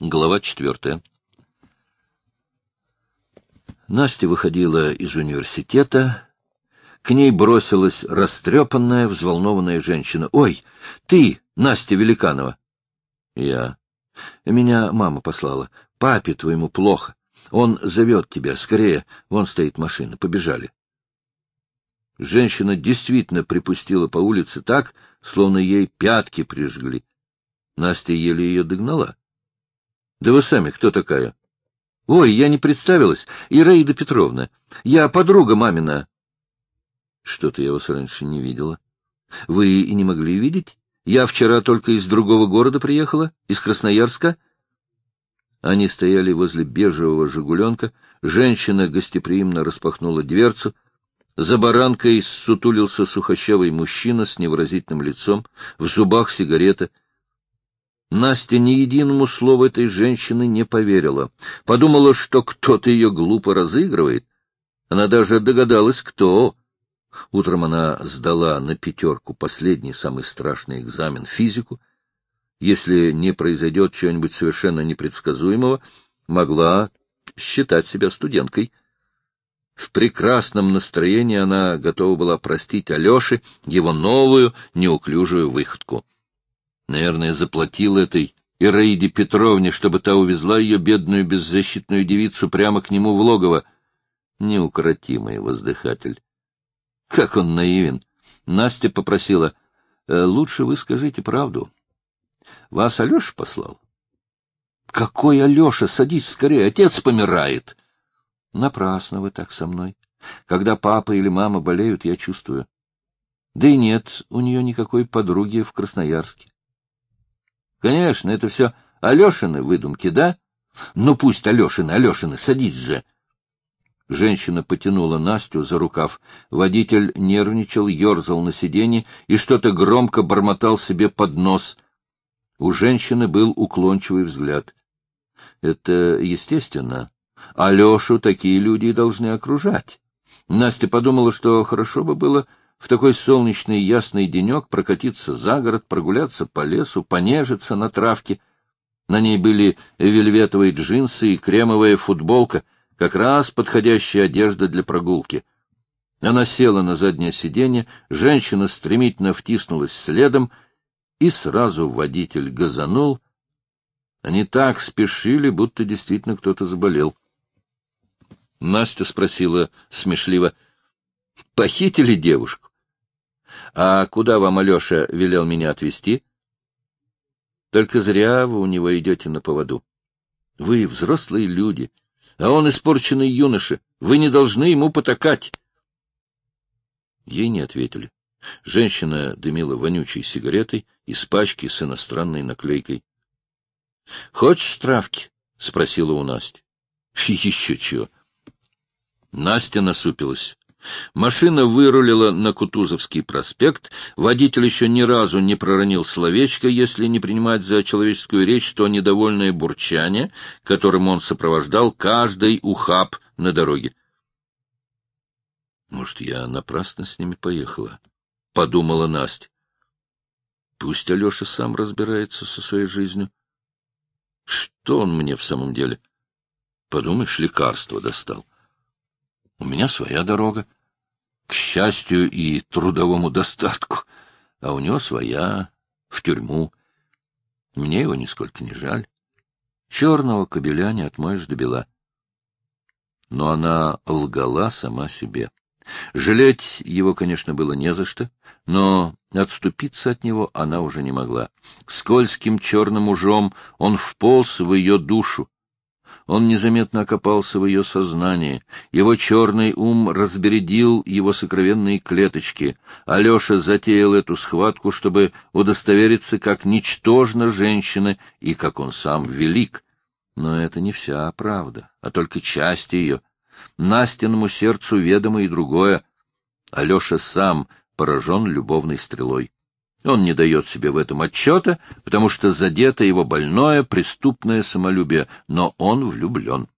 Глава четвертая. Настя выходила из университета. К ней бросилась растрепанная, взволнованная женщина. — Ой, ты, Настя Великанова! — Я. Меня мама послала. Папе твоему плохо. Он зовет тебя. Скорее, вон стоит машина. Побежали. Женщина действительно припустила по улице так, словно ей пятки прижгли. Настя еле ее догнала. — Да вы сами кто такая? — Ой, я не представилась. Ираида Петровна. Я подруга мамина. — Что-то я вас раньше не видела. — Вы и не могли видеть? Я вчера только из другого города приехала, из Красноярска. Они стояли возле бежевого «Жигуленка». Женщина гостеприимно распахнула дверцу. За баранкой сутулился сухощавый мужчина с невыразительным лицом, в зубах сигарета — Настя ни единому слову этой женщины не поверила. Подумала, что кто-то ее глупо разыгрывает. Она даже догадалась, кто. Утром она сдала на пятерку последний, самый страшный экзамен — физику. Если не произойдет чего-нибудь совершенно непредсказуемого, могла считать себя студенткой. В прекрасном настроении она готова была простить Алёше его новую неуклюжую выходку. Наверное, заплатил этой Ираиде Петровне, чтобы та увезла ее бедную беззащитную девицу прямо к нему в логово. Неукротимый воздыхатель. Как он наивен! Настя попросила, «Э, лучше вы скажите правду. Вас Алеша послал? Какой Алеша? Садись скорее, отец помирает. Напрасно вы так со мной. Когда папа или мама болеют, я чувствую. Да и нет у нее никакой подруги в Красноярске. Конечно, это все Алешины выдумки, да? Ну пусть Алешины, Алешины, садись же. Женщина потянула Настю за рукав. Водитель нервничал, ерзал на сиденье и что-то громко бормотал себе под нос. У женщины был уклончивый взгляд. Это естественно. Алешу такие люди должны окружать. Настя подумала, что хорошо бы было в такой солнечный ясный денек прокатиться за город, прогуляться по лесу, понежиться на травке. На ней были вельветовые джинсы и кремовая футболка, как раз подходящая одежда для прогулки. Она села на заднее сиденье, женщина стремительно втиснулась следом, и сразу водитель газанул. Они так спешили, будто действительно кто-то заболел. Настя спросила смешливо, — Похитили девушку? А куда вам Алеша велел меня отвезти? Только зря вы у него идете на поводу. Вы взрослые люди, а он испорченный юноша. Вы не должны ему потакать. Ей не ответили. Женщина дымила вонючей сигаретой из пачки с иностранной наклейкой. — Хочешь травки? — спросила у Насти. — Еще чего. Настя насупилась. Машина вырулила на Кутузовский проспект. Водитель еще ни разу не проронил словечко, если не принимать за человеческую речь то недовольное бурчание, которым он сопровождал каждый ухаб на дороге. «Может, я напрасно с ними поехала?» — подумала Настя. «Пусть Алеша сам разбирается со своей жизнью. Что он мне в самом деле? Подумаешь, лекарство достал». У меня своя дорога, к счастью и трудовому достатку, а у него своя, в тюрьму. Мне его нисколько не жаль. Черного кобеля не отмоешь до бела. Но она лгала сама себе. Жалеть его, конечно, было не за что, но отступиться от него она уже не могла. Скользким черным ужом он вполз в ее душу, он незаметно окопался в ее сознании. Его черный ум разбередил его сокровенные клеточки. Алеша затеял эту схватку, чтобы удостовериться, как ничтожна женщина и как он сам велик. Но это не вся правда, а только часть ее. Настиному сердцу ведомо и другое. Алеша сам поражен любовной стрелой. Он не дает себе в этом отчета, потому что задето его больное, преступное самолюбие, но он влюблен.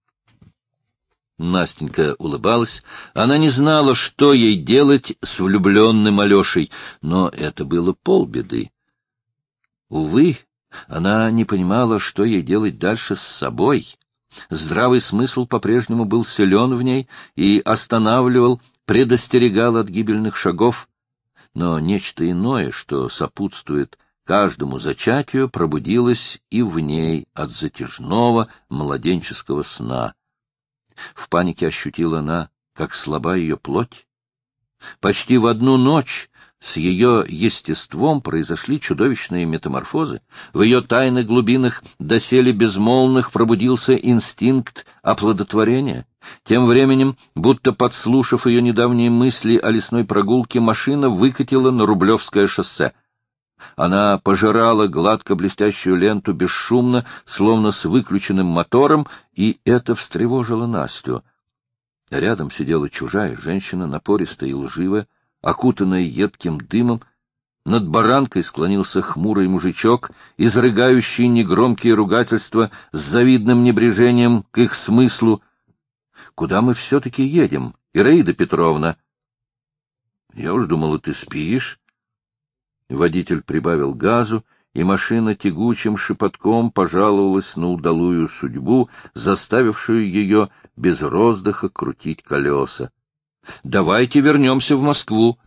Настенька улыбалась. Она не знала, что ей делать с влюбленным Алешей, но это было полбеды. Увы, Она не понимала, что ей делать дальше с собой. Здравый смысл по-прежнему был силен в ней и останавливал, предостерегал от гибельных шагов. Но нечто иное, что сопутствует каждому зачатию, пробудилось и в ней от затяжного младенческого сна. В панике ощутила она, как слаба ее плоть. Почти в одну ночь с ее естеством произошли чудовищные метаморфозы. В ее тайных глубинах доселе безмолвных пробудился инстинкт оплодотворения. Тем временем, будто подслушав ее недавние мысли о лесной прогулке, машина выкатила на Рублевское шоссе. Она пожирала гладко блестящую ленту бесшумно, словно с выключенным мотором, и это встревожило Настю. Рядом сидела чужая женщина, напористая и лживая, окутанная едким дымом, над баранкой склонился хмурый мужичок, изрыгающий негромкие ругательства с завидным небрежением к их смыслу. — Куда мы все-таки едем, Ираида Петровна? — Я уж думала, ты спишь. Водитель прибавил газу, и машина тягучим шепотком пожаловалась на удалую судьбу, заставившую ее без роздыха крутить колеса. Давайте вернемся в Москву.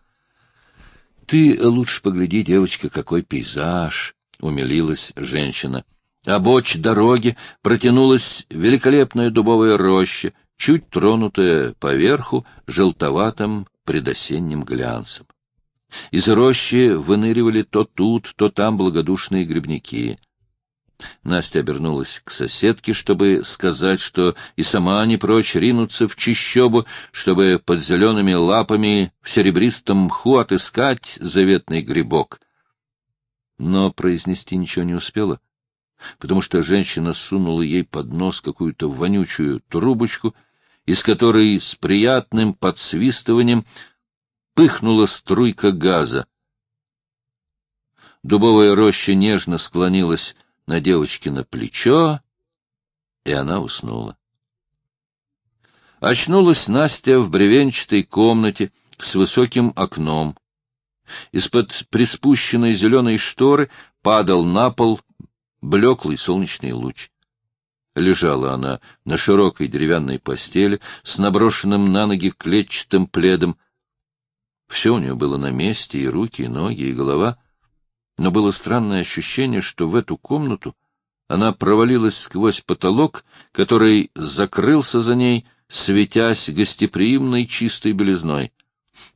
— Ты лучше погляди, девочка, какой пейзаж! — умилилась женщина. Обочь дороги протянулась великолепная дубовая роща, чуть тронутая поверху желтоватым предосенним глянцем. Из рощи выныривали то тут, то там благодушные грибники — Настя обернулась к соседке, чтобы сказать, что и сама не прочь ринуться в чищобу, чтобы под зелеными лапами в серебристом мху отыскать заветный грибок. Но произнести ничего не успела, потому что женщина сунула ей под нос какую-то вонючую трубочку, из которой с приятным подсвистыванием пыхнула струйка газа. Дубовая роща нежно склонилась на девочкино плечо, и она уснула. Очнулась Настя в бревенчатой комнате с высоким окном. Из-под приспущенной зеленой шторы падал на пол блеклый солнечный луч. Лежала она на широкой деревянной постели с наброшенным на ноги клетчатым пледом. Все у нее было на месте, и руки, и ноги, и голова — но было странное ощущение, что в эту комнату она провалилась сквозь потолок, который закрылся за ней, светясь гостеприимной чистой белизной.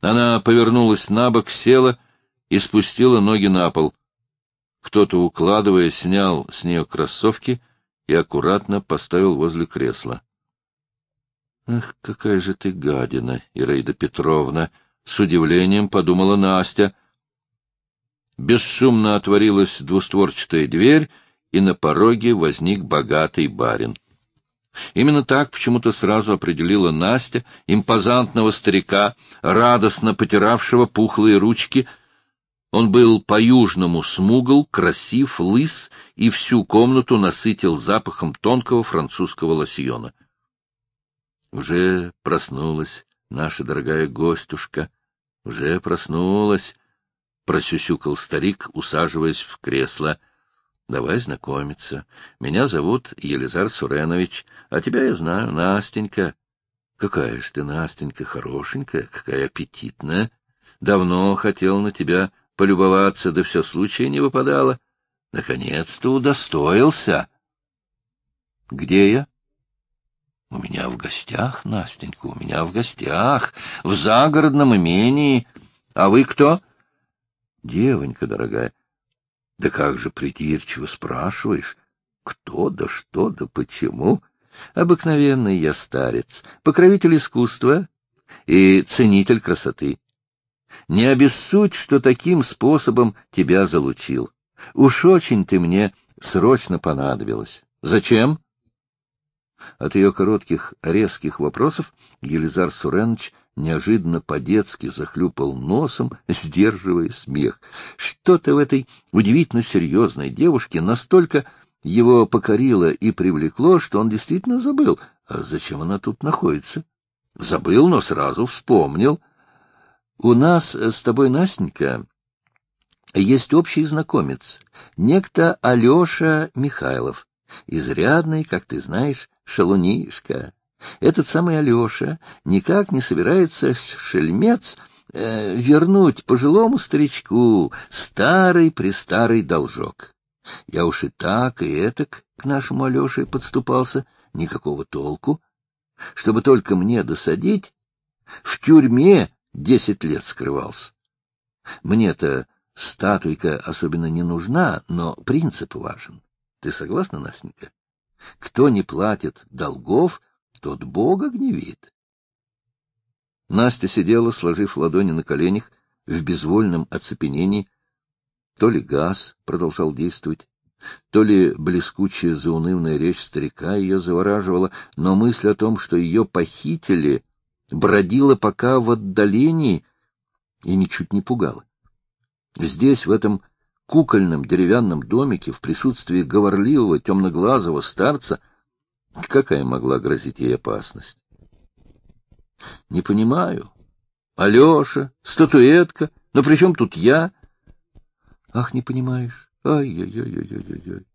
Она повернулась на бок, села и спустила ноги на пол. Кто-то, укладывая, снял с нее кроссовки и аккуратно поставил возле кресла. — Ах, какая же ты гадина, Ираида Петровна! — с удивлением подумала Настя — Бесшумно отворилась двустворчатая дверь, и на пороге возник богатый барин. Именно так почему-то сразу определила Настя импозантного старика, радостно потиравшего пухлые ручки. Он был по-южному смугл, красив, лыс и всю комнату насытил запахом тонкого французского лосьона. Уже проснулась наша дорогая гостюшка, уже проснулась, просюсюкал старик, усаживаясь в кресло. — Давай знакомиться. Меня зовут Елизар Суренович, а тебя я знаю, Настенька. Какая ж ты, Настенька, хорошенькая, какая аппетитная. Давно хотел на тебя полюбоваться, да все случая не выпадало. Наконец-то удостоился. — Где я? — У меня в гостях, Настенька, у меня в гостях, в загородном имении. А вы кто? — Девонька дорогая, да как же придирчиво спрашиваешь, кто да что да почему? Обыкновенный я старец, покровитель искусства и ценитель красоты. Не обессудь, что таким способом тебя залучил. Уж очень ты мне срочно понадобилась. Зачем? От ее коротких, резких вопросов Елизар Суренович неожиданно по-детски захлюпал носом, сдерживая смех. Что-то в этой удивительно серьезной девушке настолько его покорило и привлекло, что он действительно забыл, а зачем она тут находится. Забыл, но сразу вспомнил. — У нас с тобой, Настенька, есть общий знакомец, некто Алеша Михайлов, изрядный, как ты знаешь, шалунишка. Этот самый Алеша никак не собирается шельмец э, вернуть пожилому старичку старый-престарый должок. Я уж и так, и этак к нашему Алёше подступался, никакого толку. Чтобы только мне досадить, в тюрьме десять лет скрывался. Мне-то статуйка особенно не нужна, но принцип важен. Ты согласна, Настенька? Кто не платит долгов, тот Бога гневит. Настя сидела, сложив ладони на коленях, в безвольном оцепенении. То ли газ продолжал действовать, то ли блескучая заунывная речь старика ее завораживала, но мысль о том, что ее похитили, бродила пока в отдалении и ничуть не пугала. Здесь, в этом кукольном деревянном домике, в присутствии говорливого темноглазого старца, какая могла грозить ей опасность? — Не понимаю. Алеша, статуэтка, но при чем тут я? — Ах, не понимаешь. Ай-яй-яй-яй-яй-яй.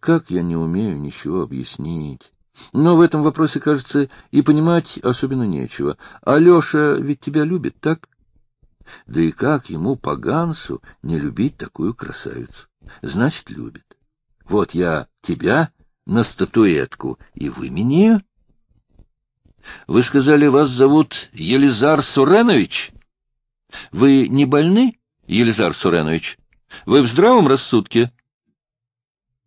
Как я не умею ничего объяснить. Но в этом вопросе, кажется, и понимать особенно нечего. Алеша ведь тебя любит, так? Да и как ему, погансу, не любить такую красавицу? Значит, любит. Вот я тебя на статуэтку и выменяю. Вы сказали, вас зовут Елизар Суренович? Вы не больны, Елизар Суренович? Вы в здравом рассудке?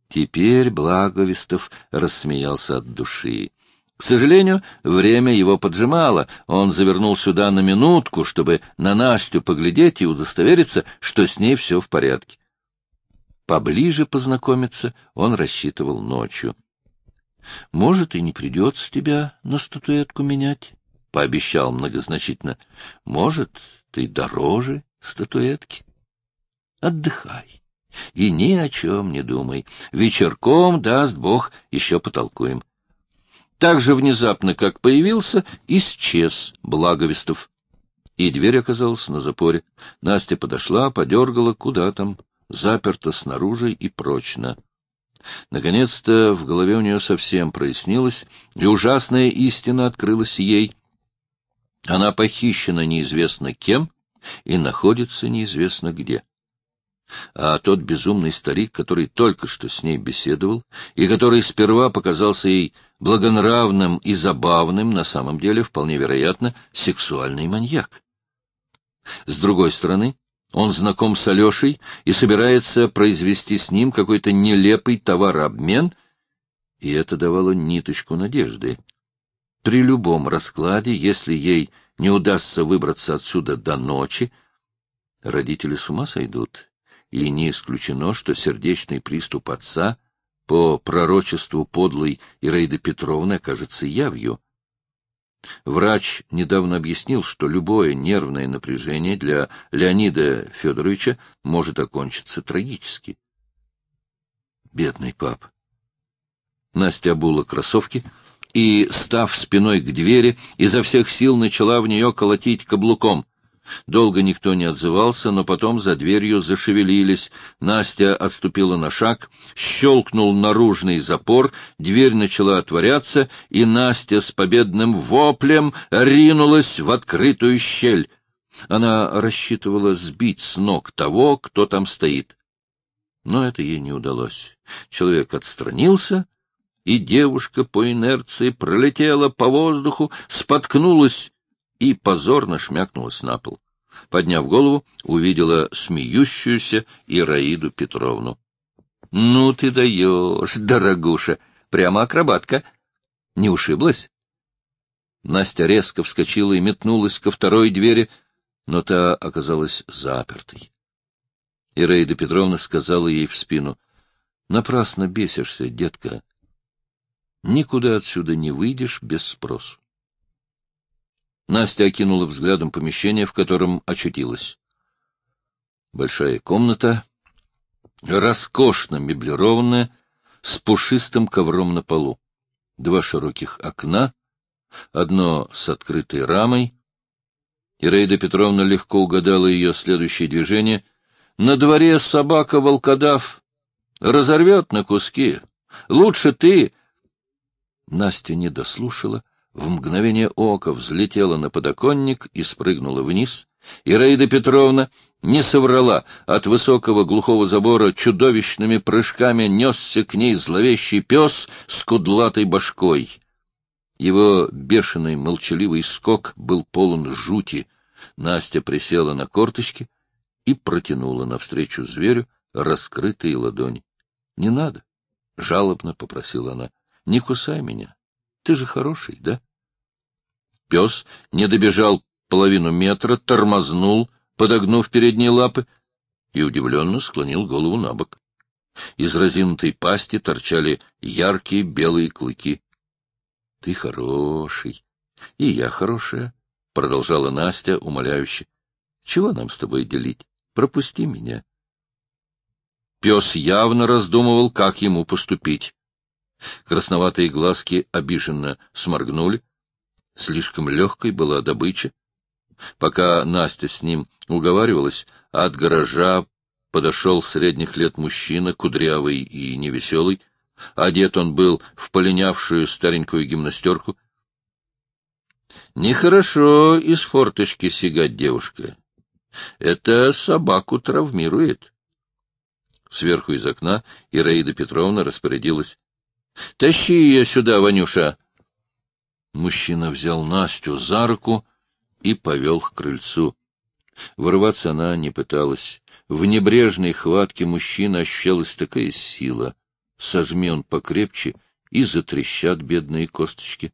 Теперь Благовестов рассмеялся от души. К сожалению, время его поджимало. Он завернул сюда на минутку, чтобы на Настю поглядеть и удостовериться, что с ней все в порядке. Поближе познакомиться он рассчитывал ночью. — Может, и не придется тебя на статуэтку менять, — пообещал многозначительно. — Может, ты дороже статуэтки. Отдыхай. И ни о чем не думай. Вечерком, даст Бог, еще потолкуем. Так же внезапно, как появился, исчез Благовестов. И дверь оказалась на запоре. Настя подошла, подергала, куда там, заперта снаружи и прочно. Наконец-то в голове у нее совсем прояснилось, и ужасная истина открылась ей. Она похищена неизвестно кем и находится неизвестно где а тот безумный старик, который только что с ней беседовал, и который сперва показался ей благонравным и забавным, на самом деле, вполне вероятно, сексуальный маньяк. С другой стороны, он знаком с Алешей и собирается произвести с ним какой-то нелепый товарообмен, и это давало ниточку надежды. При любом раскладе, если ей не удастся выбраться отсюда до ночи, родители с ума сойдут и не исключено, что сердечный приступ отца по пророчеству подлой Ираиды Петровны окажется явью. Врач недавно объяснил, что любое нервное напряжение для Леонида Федоровича может окончиться трагически. Бедный пап. Настя обула кроссовки и, став спиной к двери, изо всех сил начала в нее колотить каблуком — Долго никто не отзывался, но потом за дверью зашевелились. Настя отступила на шаг, щелкнул наружный запор, дверь начала отворяться, и Настя с победным воплем ринулась в открытую щель. Она рассчитывала сбить с ног того, кто там стоит. Но это ей не удалось. Человек отстранился, и девушка по инерции пролетела по воздуху, споткнулась и позорно шмякнулась на пол. Подняв голову, увидела смеющуюся Ираиду Петровну. — Ну ты даешь, дорогуша! Прямо акробатка! Не ушиблась? Настя резко вскочила и метнулась ко второй двери, но та оказалась запертой. Ираида Петровна сказала ей в спину, — Напрасно бесишься, детка. Никуда отсюда не выйдешь без спросу. Настя окинула взглядом помещение, в котором очутилась. Большая комната, роскошно меблированная, с пушистым ковром на полу. Два широких окна, одно с открытой рамой. Ираида Петровна легко угадала ее следующее движение. На дворе собака-волкодав разорвет на куски. Лучше ты... Настя не дослушала, в мгновение ока взлетела на подоконник и спрыгнула вниз. И Раида Петровна не соврала. От высокого глухого забора чудовищными прыжками несся к ней зловещий пес с кудлатой башкой. Его бешеный молчаливый скок был полон жути. Настя присела на корточки и протянула навстречу зверю раскрытые ладони. — Не надо, — жалобно попросила она. — Не кусай меня. Ты же хороший, да? Пес не добежал половину метра, тормознул, подогнув передние лапы, и удивленно склонил голову на бок. Из разинутой пасти торчали яркие белые клыки. — Ты хороший. И я хорошая, — продолжала Настя умоляюще. — Чего нам с тобой делить? Пропусти меня. Пес явно раздумывал, как ему поступить. Красноватые глазки обиженно сморгнули. Слишком легкой была добыча. Пока Настя с ним уговаривалась, от гаража подошел средних лет мужчина, кудрявый и невеселый. Одет он был в полинявшую старенькую гимнастерку. Нехорошо из форточки сигать девушка. Это собаку травмирует. Сверху из окна Ираида Петровна распорядилась. — Тащи ее сюда, Ванюша! Мужчина взял Настю за руку и повел к крыльцу. Вырваться она не пыталась. В небрежной хватке мужчины ощущалась такая сила. Сожми он покрепче, и затрещат бедные косточки.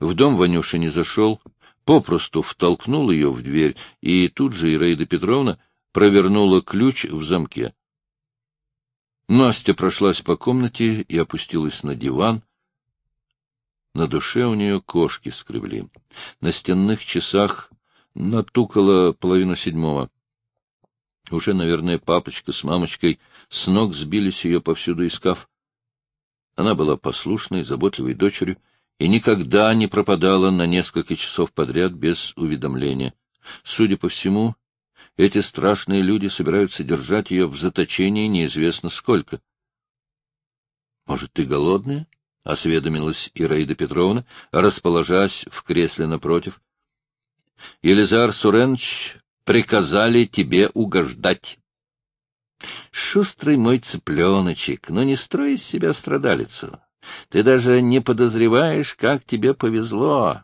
В дом Ванюша не зашел, попросту втолкнул ее в дверь, и тут же Ираида Петровна провернула ключ в замке. Настя прошлась по комнате и опустилась на диван, на душе у нее кошки скребли. На стенных часах натукало половину седьмого. Уже, наверное, папочка с мамочкой с ног сбились ее повсюду искав. Она была послушной, заботливой дочерью и никогда не пропадала на несколько часов подряд без уведомления. Судя по всему, эти страшные люди собираются держать ее в заточении неизвестно сколько. — Может, ты голодная? — осведомилась Ираида Петровна, расположась в кресле напротив. — Елизар Суренович приказали тебе угождать. — Шустрый мой цыпленочек, но не строй из себя страдалицу. Ты даже не подозреваешь, как тебе повезло.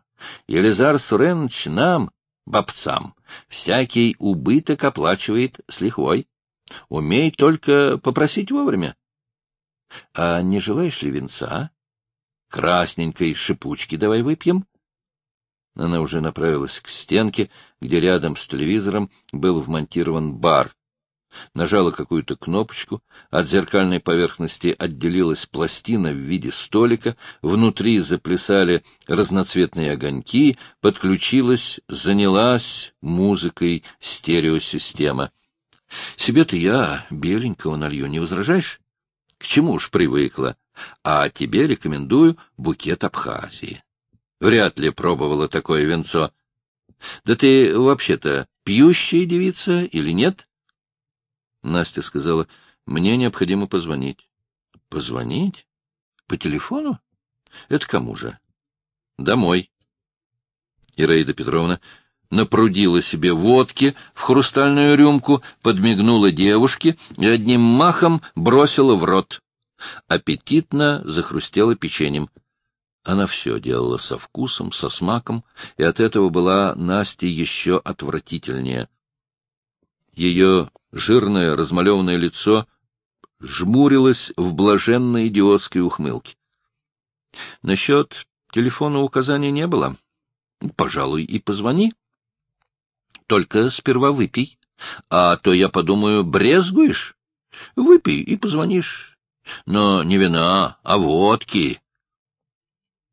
Елизар Суренович нам, бабцам, всякий убыток оплачивает с лихвой. Умей только попросить вовремя. А не желаешь ли венца? Красненькой шипучки давай выпьем. Она уже направилась к стенке, где рядом с телевизором был вмонтирован бар. Нажала какую-то кнопочку, от зеркальной поверхности отделилась пластина в виде столика, внутри заплясали разноцветные огоньки, подключилась, занялась музыкой стереосистема. — Себе-то я беленького налью, не возражаешь? К чему уж привыкла? А тебе рекомендую букет Абхазии. Вряд ли пробовала такое венцо. Да ты вообще-то пьющая девица или нет? Настя сказала, мне необходимо позвонить. Позвонить? По телефону? Это кому же? Домой. Ираида Петровна напрудила себе водки в хрустальную рюмку, подмигнула девушке и одним махом бросила в рот аппетитно захрустела печеньем. Она все делала со вкусом, со смаком, и от этого была Насте еще отвратительнее. Ее жирное размалеванное лицо жмурилось в блаженной идиотской ухмылке. Насчет телефона указаний не было. Пожалуй, и позвони. Только сперва выпей, а то, я подумаю, брезгуешь. Выпей и позвонишь. Но не вина, а водки.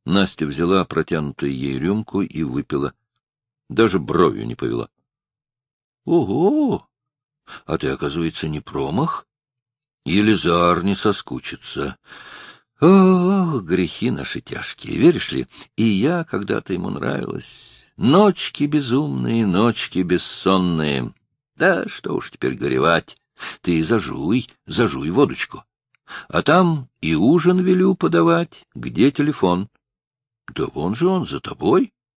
Настя взяла протянутую ей рюмку и выпила. Даже бровью не повела. — Ого! А ты, оказывается, не промах? Елизар не соскучится. Ох, грехи наши тяжкие, веришь ли? И я когда-то ему нравилась. Ночки безумные, ночки бессонные. Да что уж теперь горевать. Ты зажуй, зажуй водочку. А там и ужин велю подавать. Где телефон? Да вон же он, за тобой.